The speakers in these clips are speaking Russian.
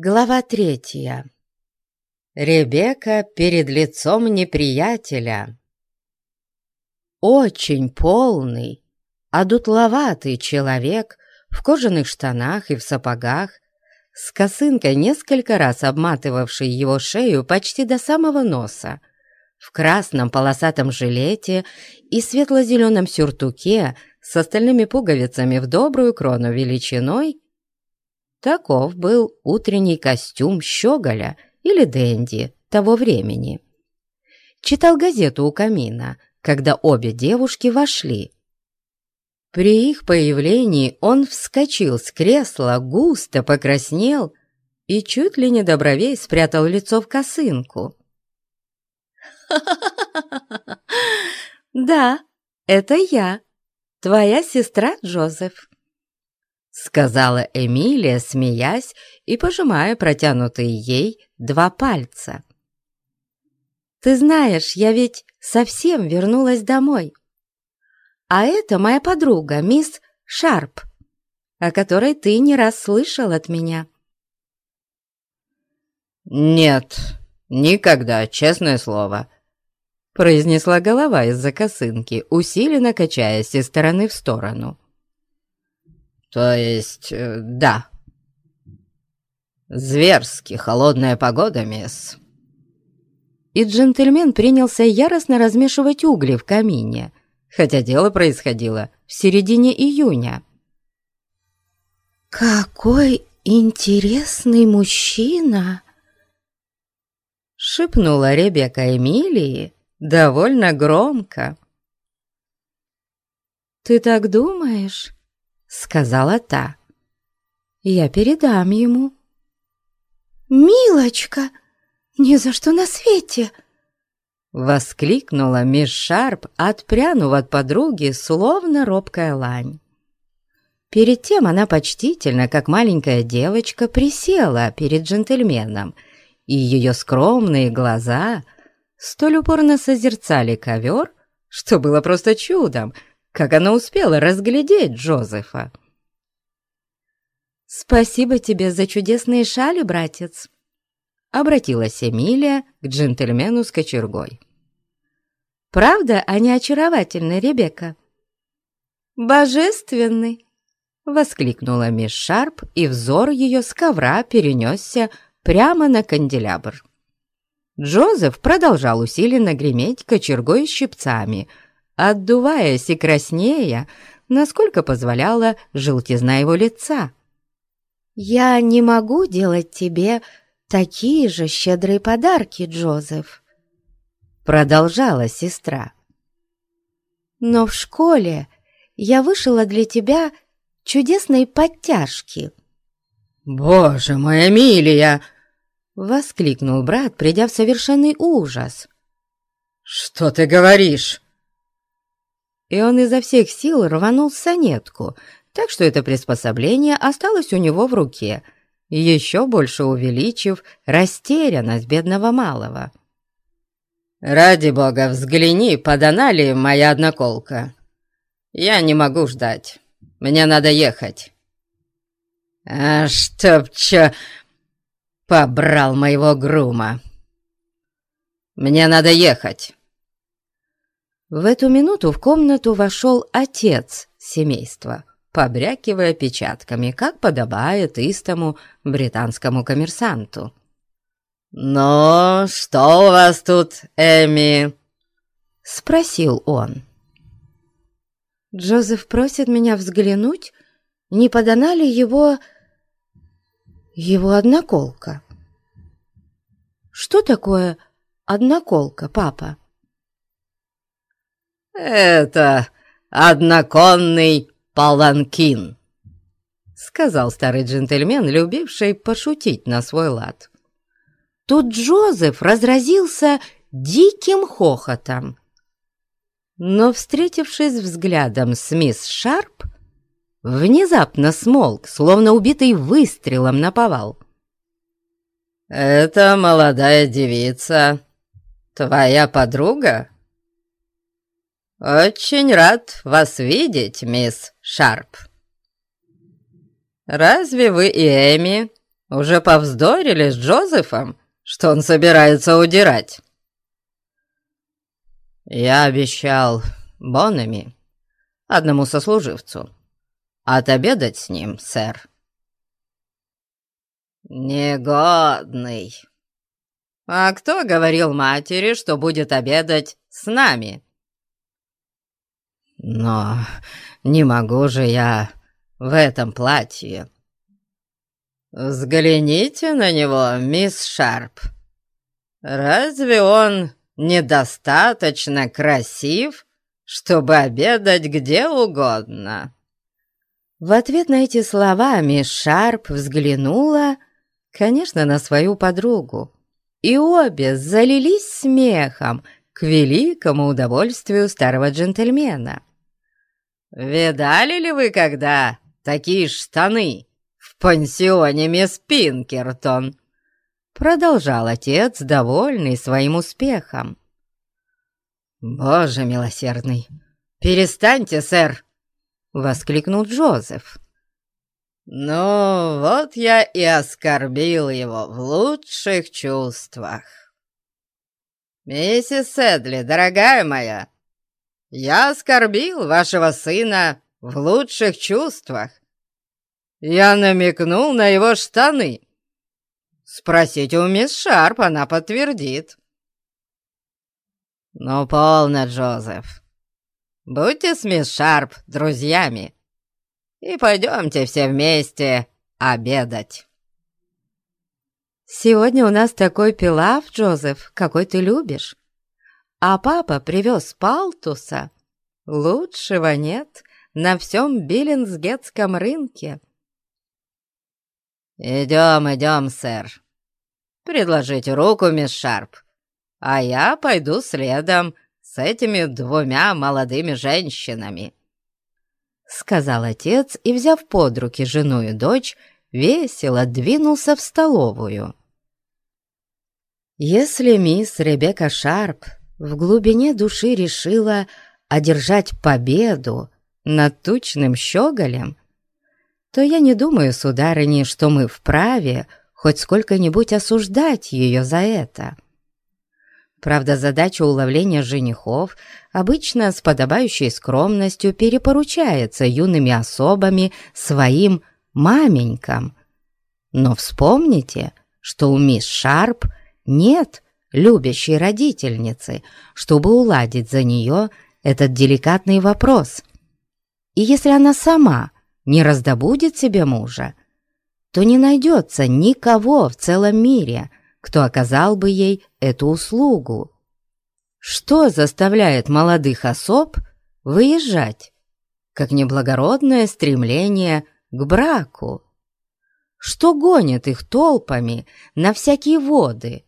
Глава третья. Ребека перед лицом неприятеля. Очень полный, одутловатый человек в кожаных штанах и в сапогах, с косынкой, несколько раз обматывавшей его шею почти до самого носа, в красном полосатом жилете и светло-зеленом сюртуке с остальными пуговицами в добрую крону величиной, таков был утренний костюм щеголя или денди того времени. Читал газету у камина, когда обе девушки вошли. При их появлении он вскочил с кресла, густо покраснел и чуть ли не до бровей спрятал лицо в косынку. «Да, это я, твоя сестра Джозеф», — сказала Эмилия, смеясь и пожимая протянутые ей два пальца. «Ты знаешь, я ведь совсем вернулась домой. А это моя подруга, мисс Шарп, о которой ты не раз слышал от меня». «Нет, никогда, честное слово», произнесла голова из-за косынки, усиленно качаясь из стороны в сторону. «То есть, э, да. Зверски холодная погода, мисс». И джентльмен принялся яростно размешивать угли в камине, хотя дело происходило в середине июня. «Какой интересный мужчина!» — шепнула Ребекка Эмилии, довольно громко. «Ты так думаешь?» — сказала та. «Я передам ему». «Милочка, ни за что на свете!» Воскликнула мисс Шарп, отпрянув от подруги, словно робкая лань. Перед тем она почтительно, как маленькая девочка, присела перед джентльменом, и ее скромные глаза — столь упорно созерцали ковер, что было просто чудом, как она успела разглядеть Джозефа. «Спасибо тебе за чудесные шали, братец», — обратилась Эмилия к джентльмену с кочергой. «Правда, они очаровательны, Ребекка?» «Божественный!» — воскликнула мисс Шарп, и взор ее с ковра перенесся прямо на канделябр. Джозеф продолжал усиленно греметь кочергой щипцами, отдуваясь и краснея, насколько позволяла желтизна его лица. «Я не могу делать тебе такие же щедрые подарки, Джозеф», — продолжала сестра. «Но в школе я вышила для тебя чудесные подтяжки». «Боже мой, Эмилия!» Воскликнул брат, придя в совершенный ужас. «Что ты говоришь?» И он изо всех сил рванул санетку, так что это приспособление осталось у него в руке, еще больше увеличив растерянность бедного малого. «Ради бога, взгляни, подана ли моя одноколка. Я не могу ждать. Мне надо ехать». «А чтоб чё...» побрал моего грума. Мне надо ехать». В эту минуту в комнату вошел отец семейства, побрякивая печатками, как подобает истому британскому коммерсанту. «Ну, что у вас тут, Эми?» — спросил он. «Джозеф просит меня взглянуть, не подана ли его его одноколка. Что такое одноколка, папа? Это одноконный паланкин, сказал старый джентльмен, любивший пошутить на свой лад. Тут Джозеф разразился диким хохотом. Но, встретившись взглядом с мисс Шарп, внезапно смолк, словно убитый выстрелом на повал. «Это молодая девица, твоя подруга?» «Очень рад вас видеть, мисс Шарп. Разве вы и Эми уже повздорили с Джозефом, что он собирается удирать?» «Я обещал Бонами, одному сослуживцу, отобедать с ним, сэр». «Негодный! А кто говорил матери, что будет обедать с нами?» «Но не могу же я в этом платье». «Взгляните на него, мисс Шарп. Разве он недостаточно красив, чтобы обедать где угодно?» В ответ на эти слова мисс Шарп взглянула, конечно, на свою подругу, и обе залились смехом к великому удовольствию старого джентльмена. «Видали ли вы когда такие штаны в пансионе мисс Пинкертон?» Продолжал отец, довольный своим успехом. «Боже милосердный! Перестаньте, сэр!» — воскликнул Джозеф. «Ну, вот я и оскорбил его в лучших чувствах. Миссис Эдли, дорогая моя, я оскорбил вашего сына в лучших чувствах. Я намекнул на его штаны. Спросите у мисс Шарп, она подтвердит. Ну, полно, Джозеф. Будьте с мисс Шарп друзьями и пойдемте все вместе обедать. Сегодня у нас такой пилав, Джозеф, какой ты любишь а папа привез палтуса. Лучшего нет на всем Биллинсгетском рынке. «Идем, идем, сэр. Предложите руку, мисс Шарп, а я пойду следом с этими двумя молодыми женщинами», — сказал отец и, взяв под руки жену и дочь, весело двинулся в столовую. Если мисс Ребекка Шарп в глубине души решила одержать победу над тучным щеголем, то я не думаю, сударыни, что мы вправе хоть сколько-нибудь осуждать ее за это. Правда, задача уловления женихов обычно с подобающей скромностью перепоручается юными особами своим маменькам. Но вспомните, что у мисс Шарп нет любящей родительницы, чтобы уладить за нее этот деликатный вопрос. И если она сама не раздобудет себе мужа, то не найдется никого в целом мире, кто оказал бы ей эту услугу. Что заставляет молодых особ выезжать, как неблагородное стремление к браку? Что гонит их толпами на всякие воды –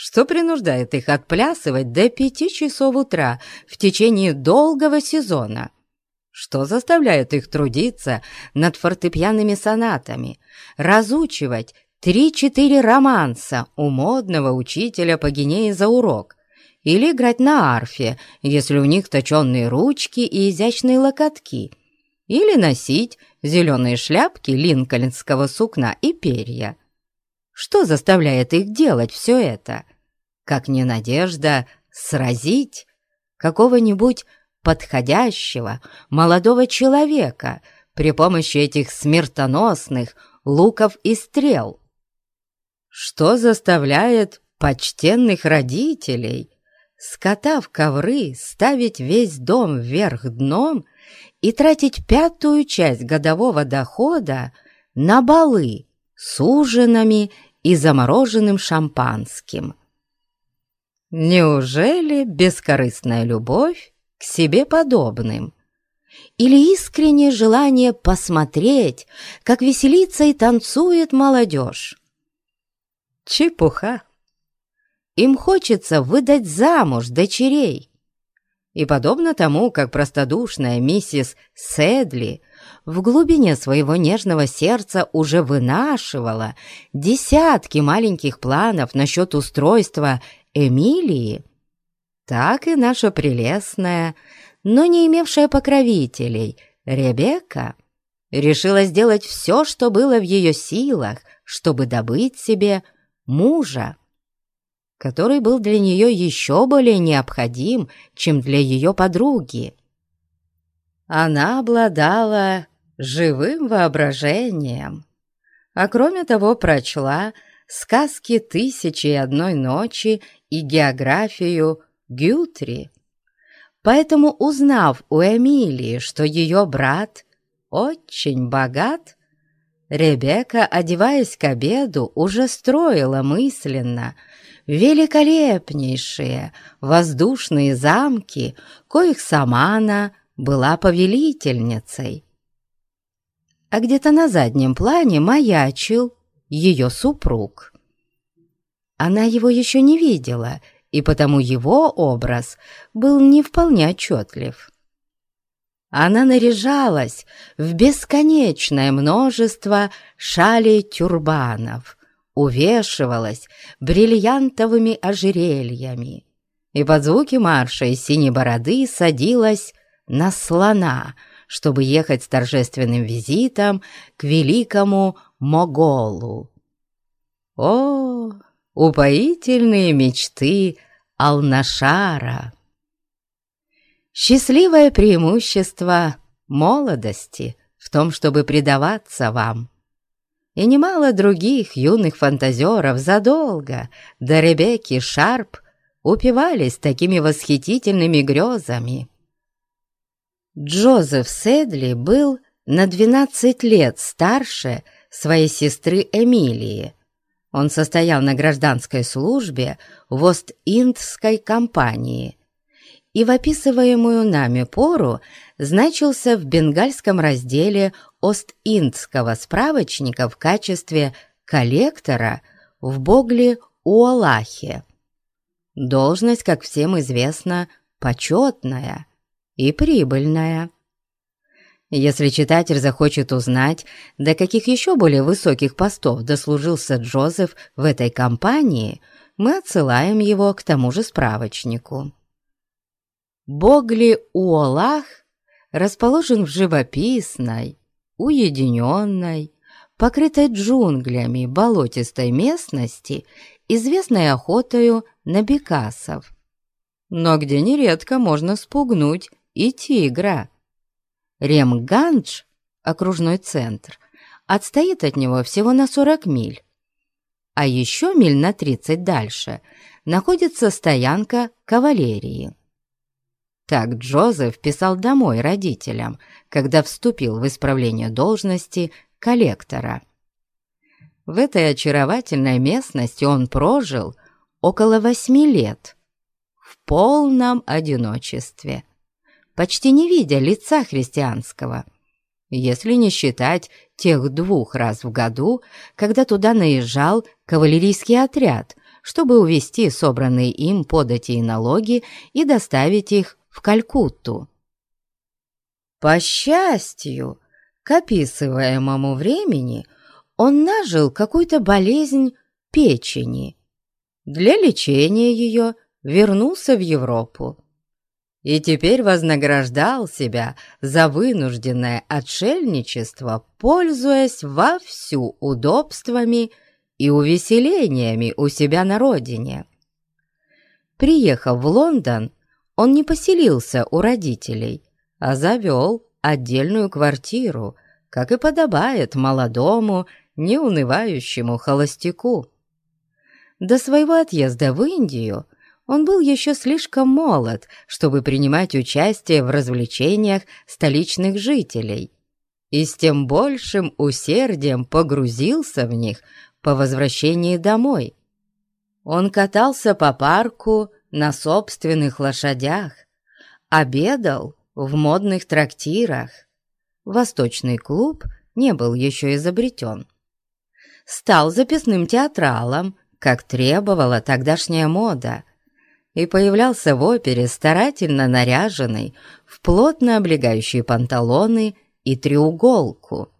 что принуждает их отплясывать до пяти часов утра в течение долгого сезона, что заставляет их трудиться над фортепианными сонатами, разучивать три-четыре романса у модного учителя по гинее за урок или играть на арфе, если у них точенные ручки и изящные локотки, или носить зеленые шляпки линкольнского сукна и перья. Что заставляет их делать все это? Как не надежда сразить какого-нибудь подходящего молодого человека при помощи этих смертоносных луков и стрел? Что заставляет почтенных родителей, скотав ковры, ставить весь дом вверх дном и тратить пятую часть годового дохода на балы с ужинами и замороженным шампанским. Неужели бескорыстная любовь к себе подобным? Или искреннее желание посмотреть, как веселится и танцует молодежь? Чепуха! Им хочется выдать замуж дочерей. И подобно тому, как простодушная миссис Седли в глубине своего нежного сердца уже вынашивала десятки маленьких планов насчет устройства Эмилии, так и наша прелестная, но не имевшая покровителей, Ребекка, решила сделать все, что было в ее силах, чтобы добыть себе мужа, который был для нее еще более необходим, чем для ее подруги. Она обладала живым воображением, а кроме того прочла сказки «Тысячи и одной ночи» и географию Гютри. Поэтому, узнав у Эмилии, что ее брат очень богат, Ребекка, одеваясь к обеду, уже строила мысленно великолепнейшие воздушные замки, коих сама она была повелительницей. А где-то на заднем плане маячил ее супруг. Она его еще не видела, и потому его образ был не вполне отчетлив. Она наряжалась в бесконечное множество шалей-тюрбанов, увешивалась бриллиантовыми ожерельями и под звуки марша из синей бороды садилась на слона, чтобы ехать с торжественным визитом к великому Моголу. О, упоительные мечты Алнашара! Счастливое преимущество молодости в том, чтобы предаваться вам. И немало других юных фантазеров задолго до Ребекки Шарп упивались такими восхитительными грезами. Джозеф Седли был на 12 лет старше своей сестры Эмилии. Он состоял на гражданской службе в Ост-Индской компании и в описываемую нами пору значился в бенгальском разделе Ост-Индского справочника в качестве коллектора в Богли-Уолахе. Должность, как всем известно, почетная и прибыльная. Если читатель захочет узнать, до каких еще более высоких постов дослужился Джозеф в этой компании, мы отсылаем его к тому же справочнику. Богли-Уолах расположен в живописной, уединенной, покрытой джунглями болотистой местности, известной охотою на бекасов, но где нередко можно спугнуть и тигра. Ремгандж, окружной центр, отстоит от него всего на 40 миль, а еще миль на 30 дальше находится стоянка кавалерии. Так Джозеф писал домой родителям, когда вступил в исправление должности коллектора. В этой очаровательной местности он прожил около восьми лет в полном одиночестве, почти не видя лица христианского, если не считать тех двух раз в году, когда туда наезжал кавалерийский отряд, чтобы увести собранные им подати и налоги и доставить их в Калькутту. По счастью, к описываемому времени он нажил какую-то болезнь печени. Для лечения ее вернулся в Европу и теперь вознаграждал себя за вынужденное отшельничество, пользуясь вовсю удобствами и увеселениями у себя на родине. Приехав в Лондон, он не поселился у родителей, а завел отдельную квартиру, как и подобает молодому, неунывающему холостяку. До своего отъезда в Индию он был еще слишком молод, чтобы принимать участие в развлечениях столичных жителей, и с тем большим усердием погрузился в них по возвращении домой. Он катался по парку, на собственных лошадях, обедал в модных трактирах. Восточный клуб не был еще изобретен. Стал записным театралом, как требовала тогдашняя мода, и появлялся в опере старательно наряженный в плотно облегающие панталоны и треуголку.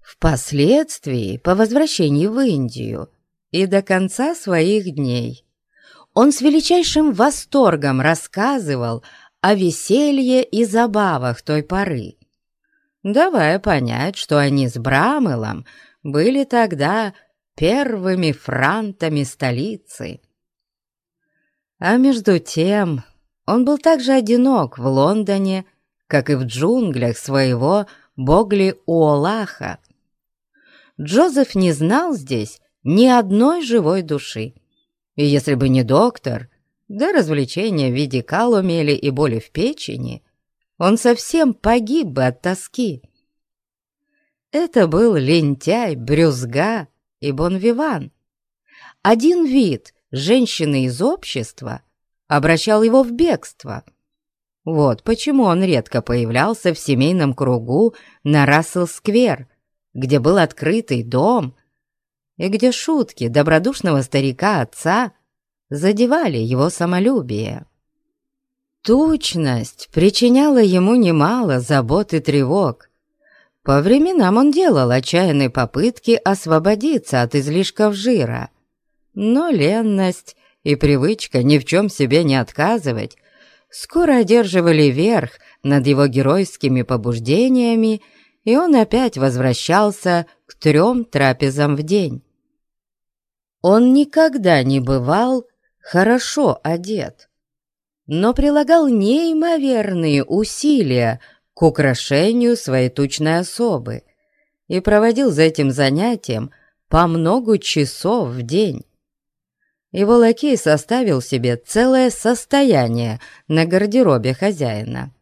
Впоследствии, по возвращении в Индию и до конца своих дней, он с величайшим восторгом рассказывал о веселье и забавах той поры. давая понять, что они с Брамелом были тогда первыми франтами столицы. А между тем он был так же одинок в Лондоне, как и в джунглях своего Богли-Уолаха. Джозеф не знал здесь ни одной живой души. И если бы не доктор, да развлечения в виде калумели и боли в печени, он совсем погиб бы от тоски. Это был лентяй, брюзга и бонвиван. Один вид женщины из общества обращал его в бегство. Вот почему он редко появлялся в семейном кругу на Рассел-сквер, где был открытый дом, и где шутки добродушного старика-отца задевали его самолюбие. Тучность причиняла ему немало забот и тревог, по временам он делал отчаянные попытки освободиться от излишков жира, но ленность и привычка ни в чем себе не отказывать скоро одерживали верх над его геройскими побуждениями, и он опять возвращался к трем трапезам в день. Он никогда не бывал хорошо одет, но прилагал неимоверные усилия к украшению своей тучной особы и проводил за этим занятием по много часов в день. Его лакей составил себе целое состояние на гардеробе хозяина.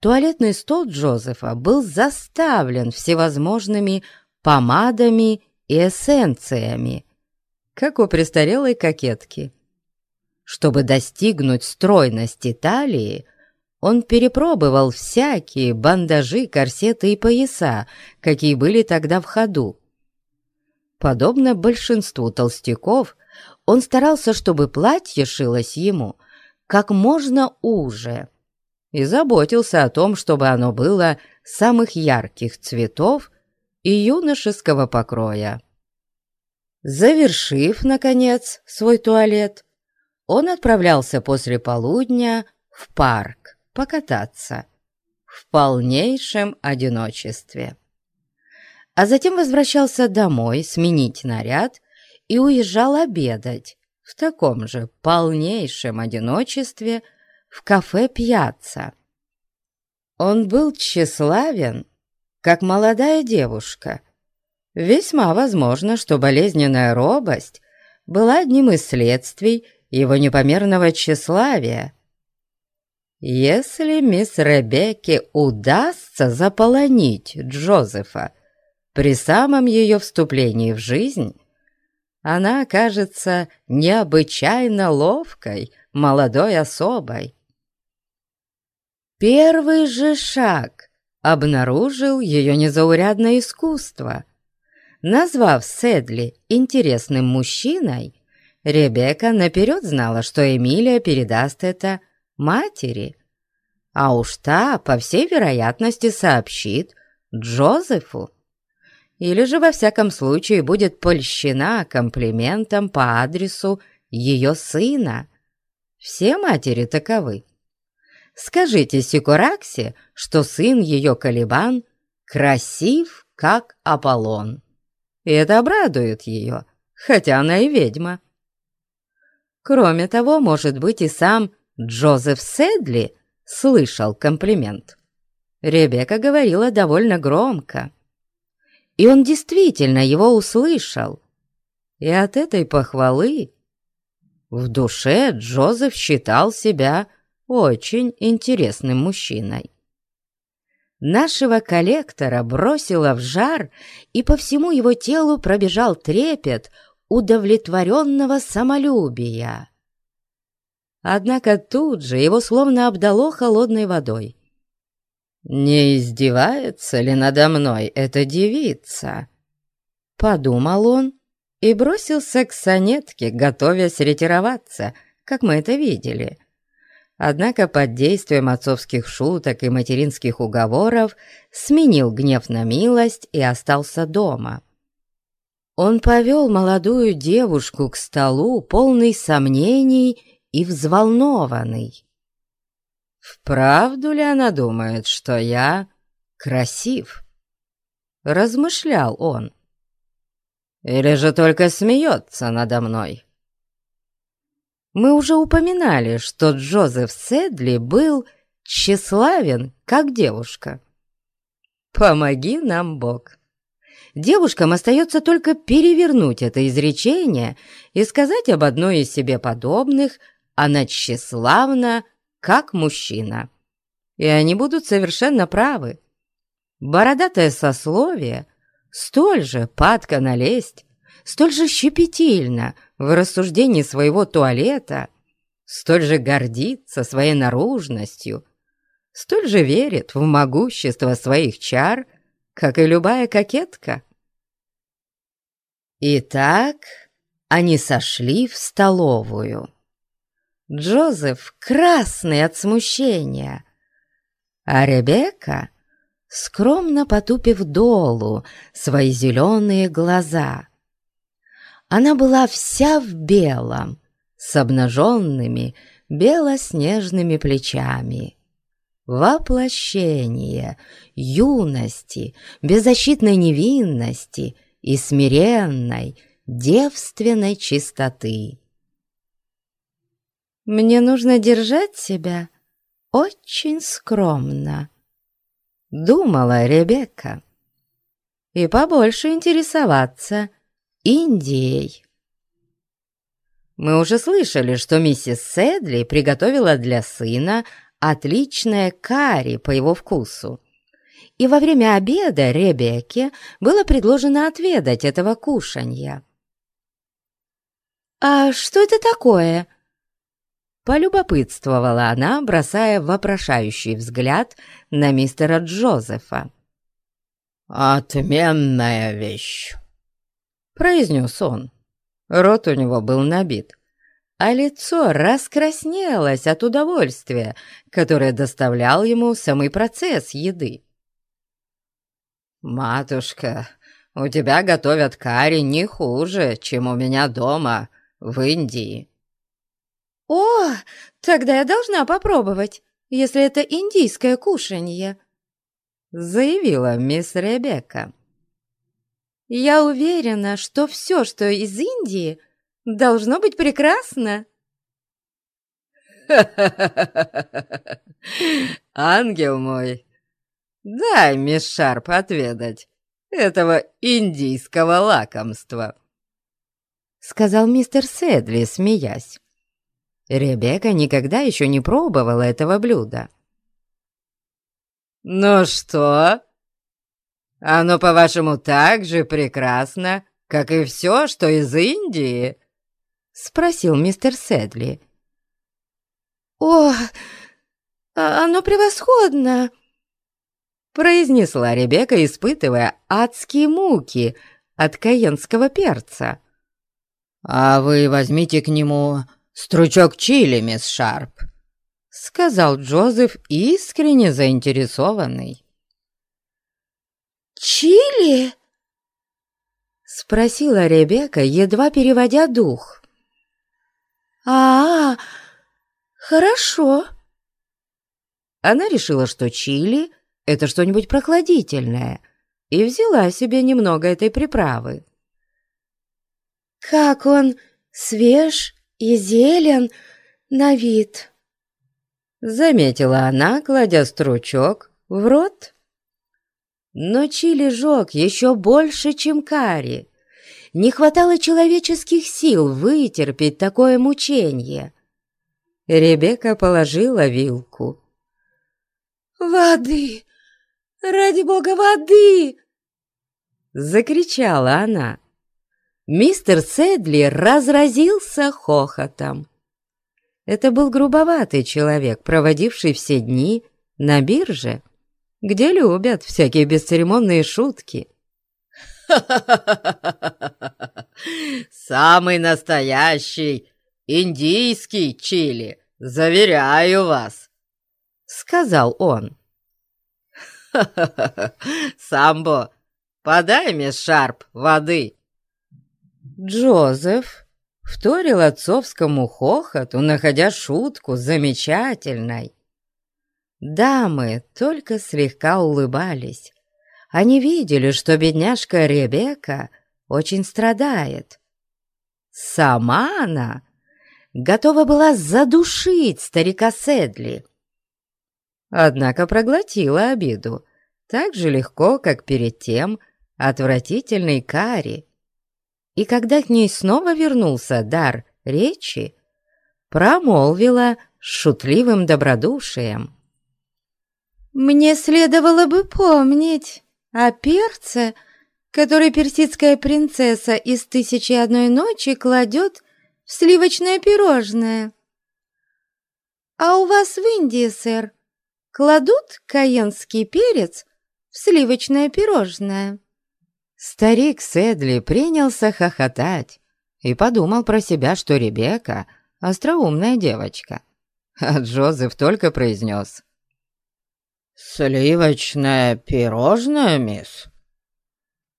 Туалетный стол Джозефа был заставлен всевозможными помадами и эссенциями, как у престарелой кокетки. Чтобы достигнуть стройности талии, он перепробовал всякие бандажи, корсеты и пояса, какие были тогда в ходу. Подобно большинству толстяков, он старался, чтобы платье шилось ему как можно уже, и заботился о том, чтобы оно было самых ярких цветов и юношеского покроя. Завершив, наконец, свой туалет, он отправлялся после полудня в парк покататься в полнейшем одиночестве. А затем возвращался домой сменить наряд и уезжал обедать в таком же полнейшем одиночестве в кафе «Пьяцца». Он был тщеславен, как молодая девушка. Весьма возможно, что болезненная робость была одним из следствий его непомерного тщеславия, если мисс Ребекке удастся заполонить Джозефа при самом ее вступлении в жизнь, она окажется необычайно ловкой молодой особой. Первый же шаг обнаружил ее незаурядное искусство. Назвав Седли интересным мужчиной, Ребекка наперед знала, что Эмилия передаст это матери, а уж та, по всей вероятности, сообщит Джозефу. Или же, во всяком случае, будет польщена комплиментом по адресу ее сына. Все матери таковы. Скажите Сикураксе, что сын ее Калибан красив, как Аполлон. И это обрадует ее, хотя она и ведьма. Кроме того, может быть, и сам Джозеф Седли слышал комплимент. Ребекка говорила довольно громко. И он действительно его услышал. И от этой похвалы в душе Джозеф считал себя очень интересным мужчиной. Нашего коллектора бросило в жар, и по всему его телу пробежал трепет удовлетворенного самолюбия. Однако тут же его словно обдало холодной водой. «Не издевается ли надо мной эта девица?» Подумал он и бросился к сонетке, готовясь ретироваться, как мы это видели. Однако под действием отцовских шуток и материнских уговоров сменил гнев на милость и остался дома. Он повел молодую девушку к столу, полный сомнений и взволнованный. Вправду ли она думает, что я красив, размышлял он. Или же только смеется надо мной? Мы уже упоминали, что Джозеф Седли был тщеславен, как девушка. Помоги нам, Бог. Девушкам остается только перевернуть это изречение и сказать об одной из себе подобных, она тщеславна, как мужчина. И они будут совершенно правы. Бородатое сословие столь же падка налезть, столь же щепетильно в рассуждении своего туалета, столь же гордится своей наружностью, столь же верит в могущество своих чар, как и любая кокетка. Итак, они сошли в столовую. Джозеф красный от смущения, а Ребекка, скромно потупив долу свои зеленые глаза. Она была вся в белом, с обнаженными белоснежными плечами. Воплощение юности, беззащитной невинности и смиренной, девственной чистоты. Мне нужно держать себя очень скромно, думала Ребекка, и побольше интересоваться Индией. Мы уже слышали, что миссис Седли приготовила для сына отличное карри по его вкусу. И во время обеда Ребекке было предложено отведать этого кушанья. «А что это такое?» Полюбопытствовала она, бросая вопрошающий взгляд на мистера Джозефа. «Отменная вещь!» Произнес он. Рот у него был набит, а лицо раскраснелось от удовольствия, которое доставлял ему самый процесс еды. «Матушка, у тебя готовят карри не хуже, чем у меня дома в Индии», «О, тогда я должна попробовать, если это индийское кушанье», заявила мисс Ребекка. «Я уверена, что все, что из Индии, должно быть прекрасно». Ангел мой, дай мисс Шарп отведать этого индийского лакомства», сказал мистер Седли, смеясь. Ребекка никогда еще не пробовала этого блюда. «Ну что? Оно, по-вашему, так же прекрасно, как и все, что из Индии?» — спросил мистер Седли. «О, а оно превосходно!» произнесла Ребекка, испытывая адские муки от каенского перца. «А вы возьмите к нему «Стручок чили, мисс Шарп», — сказал Джозеф, искренне заинтересованный. «Чили?» — спросила Ребекка, едва переводя дух. «А, -а хорошо». Она решила, что чили — это что-нибудь прохладительное, и взяла себе немного этой приправы. «Как он свеж и зелен на вид», — заметила она, кладя стручок в рот. Но чили жег еще больше, чем карри. Не хватало человеческих сил вытерпеть такое мучение. Ребекка положила вилку. «Воды! Ради бога, воды!» Закричала она мистер Седли разразился хохотом. Это был грубоватый человек, проводивший все дни на бирже, где любят всякие бесцеремонные шутки. Самый настоящий индийский чили, заверяю вас!» — сказал он. «Самбо, подай мисс Шарп воды!» Джозеф вторил отцовскому хохоту, находя шутку замечательной. Дамы только слегка улыбались. Они видели, что бедняжка Ребекка очень страдает. Сама она готова была задушить старика Седли. Однако проглотила обиду так же легко, как перед тем отвратительный Кари. И когда к ней снова вернулся дар речи, промолвила шутливым добродушием. «Мне следовало бы помнить о перце, который персидская принцесса из «Тысячи одной ночи» кладет в сливочное пирожное. А у вас в Индии, сэр, кладут каенский перец в сливочное пирожное?» Старик Седли принялся хохотать и подумал про себя, что Ребекка — остроумная девочка. А Джозеф только произнес. «Сливочное пирожное, мисс?»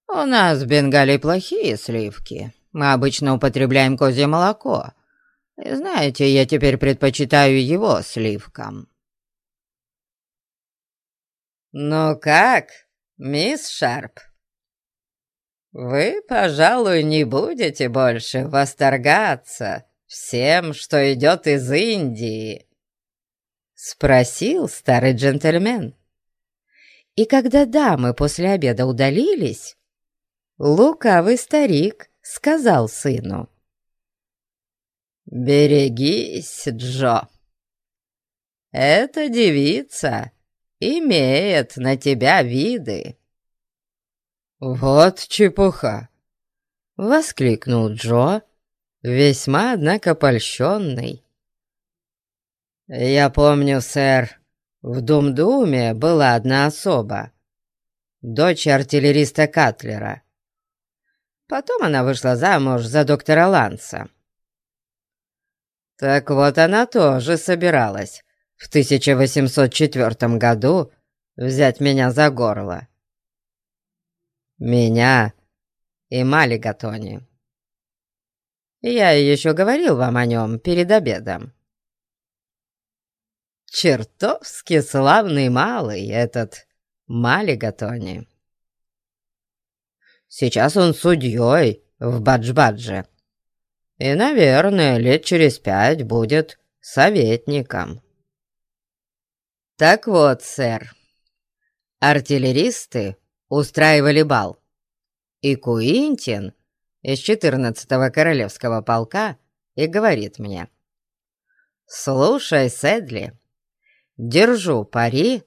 «У нас в Бенгалии плохие сливки. Мы обычно употребляем козье молоко. И знаете, я теперь предпочитаю его сливкам». «Ну как, мисс Шарп?» «Вы, пожалуй, не будете больше восторгаться всем, что идет из Индии?» Спросил старый джентльмен. И когда дамы после обеда удалились, лукавый старик сказал сыну. «Берегись, Джо! Эта девица имеет на тебя виды». «Вот чепуха!» — воскликнул Джо, весьма, однако, польщенный. «Я помню, сэр, в Думдуме была одна особа, дочь артиллериста Катлера. Потом она вышла замуж за доктора Ланса. Так вот она тоже собиралась в 1804 году взять меня за горло меня и Малигатони. Я еще говорил вам о нем перед обедом. Чертовски славный малый этот Малигатони. Сейчас он судьей в Баджбадже. И, наверное, лет через пять будет советником. Так вот, сэр, артиллеристы устраивали бал. И Куинтин из 14-го королевского полка и говорит мне, «Слушай, Седли, держу пари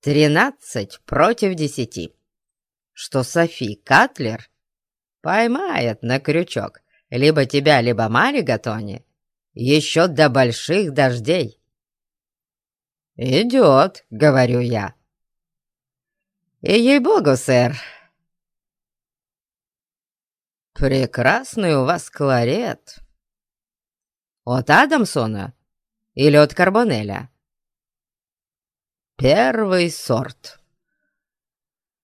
13 против 10, что Софи Катлер поймает на крючок либо тебя, либо Маригатони еще до больших дождей». «Идет», — говорю я. И ей-богу, сэр, прекрасный у вас кларет. От Адамсона или от Карбонеля? Первый сорт.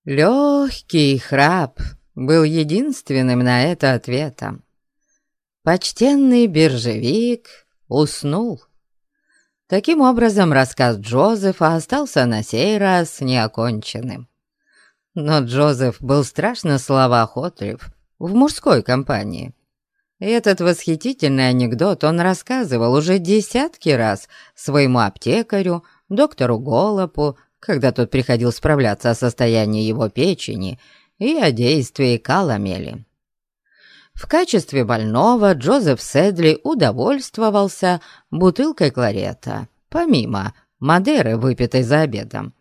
Легкий храп был единственным на это ответом. Почтенный биржевик уснул. Таким образом, рассказ Джозефа остался на сей раз неоконченным. Но Джозеф был страшно словоохотлив в мужской компании. И этот восхитительный анекдот он рассказывал уже десятки раз своему аптекарю, доктору Голопу, когда тот приходил справляться о состоянии его печени и о действии каламели. В качестве больного Джозеф Седли удовольствовался бутылкой кларета, помимо Мадеры, выпитой за обедом,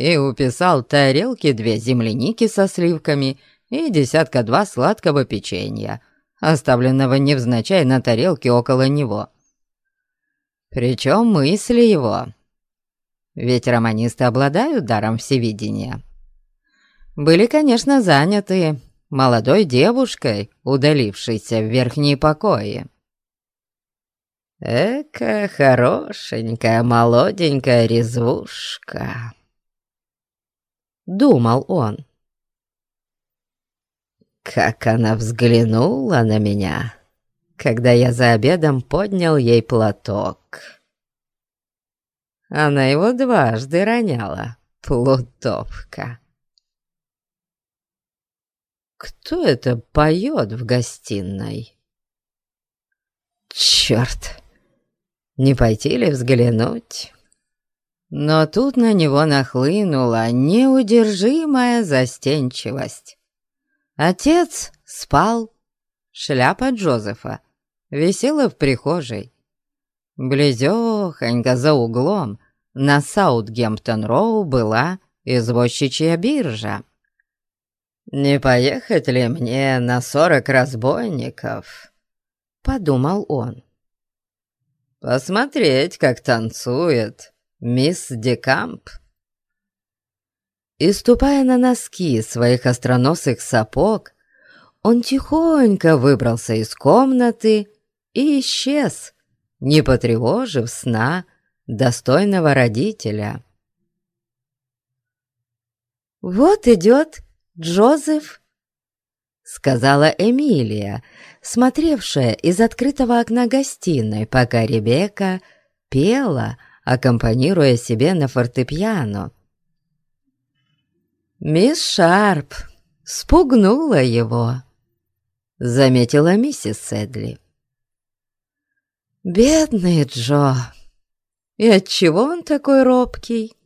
и уписал тарелки две земляники со сливками и десятка-два сладкого печенья, оставленного невзначай на тарелке около него. Причем мысли его, ведь романисты обладают даром всевидения, были, конечно, заняты молодой девушкой, удалившейся в верхние покои. Эка хорошенькая молоденькая резвушка думал он. Как она взглянула на меня, когда я за обедом поднял ей платок. Она его дважды роняла, плутовка. Кто это поет в гостиной? Черт! Не пойти ли взглянуть? Но тут на него нахлынула неудержимая застенчивость. Отец спал, шляпа Джозефа висела в прихожей. Близёхонько за углом на Саутгемптон-Роу была извозчичья биржа. «Не поехать ли мне на сорок разбойников?» — подумал он. «Посмотреть, как танцует мисс Декамп». И, ступая на носки своих остроносых сапог, он тихонько выбрался из комнаты и исчез, не потревожив сна достойного родителя. «Вот идет Джозеф», — сказала Эмилия, смотревшая из открытого окна гостиной, пока Ребекка пела, аккомпанируя себе на фортепиано. «Мисс Шарп спугнула его», — заметила миссис Сэдли. «Бедный Джо! И отчего он такой робкий?»